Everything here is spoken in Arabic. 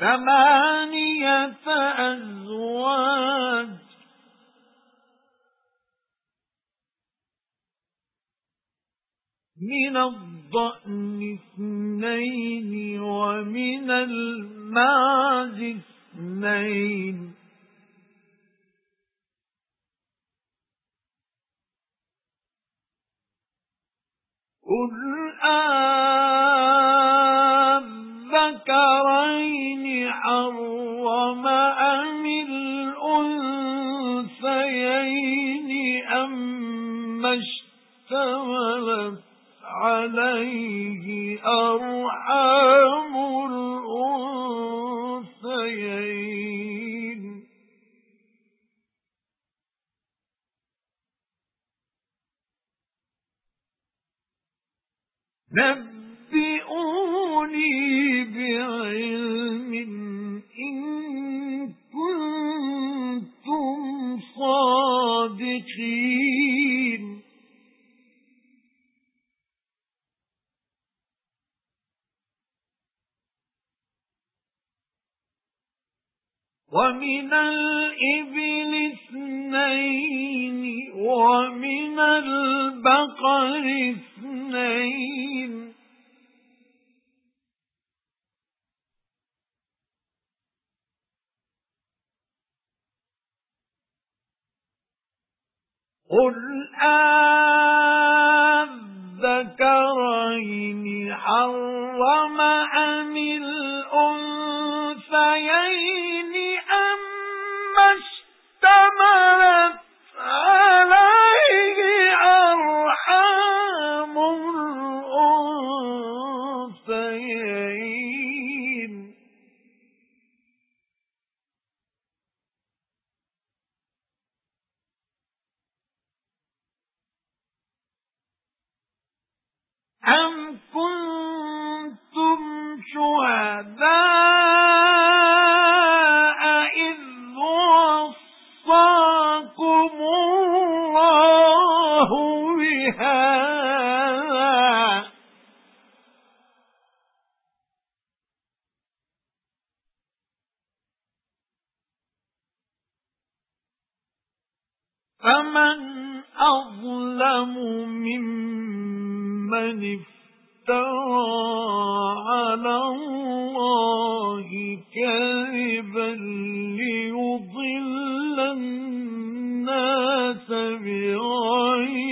ثمانية أزواج. من الضأن اثنين ومن المعز اثنين. قُلْ أَذَكَرَيْنِ حَرَّمَ أَمِ الْأُنثَيَيْنِ أَمَّا اشْتَمَلَتْ عَلَيْهِ أَرْحَامُ الْأُنثَيَيْنِ؟ نَبِّئُونِي بِعِلْمٍ إِن كُنتُمْ صَادِقِينَ وَمِنَ الْإِبِلِ اثْنَيْنِ وَمِنَ الْبَقَرِ اثْنَيْنِ قُلْ أَذَكَرَيْنِ حَرَّمَ أَمِ فَمَنْ أَظْلَمُ مِمَّنِ افْتَرَى عَلَى اللَّهِ كَذِبًا لِيُضِلَّ النَّاسَ بِغَيْرِ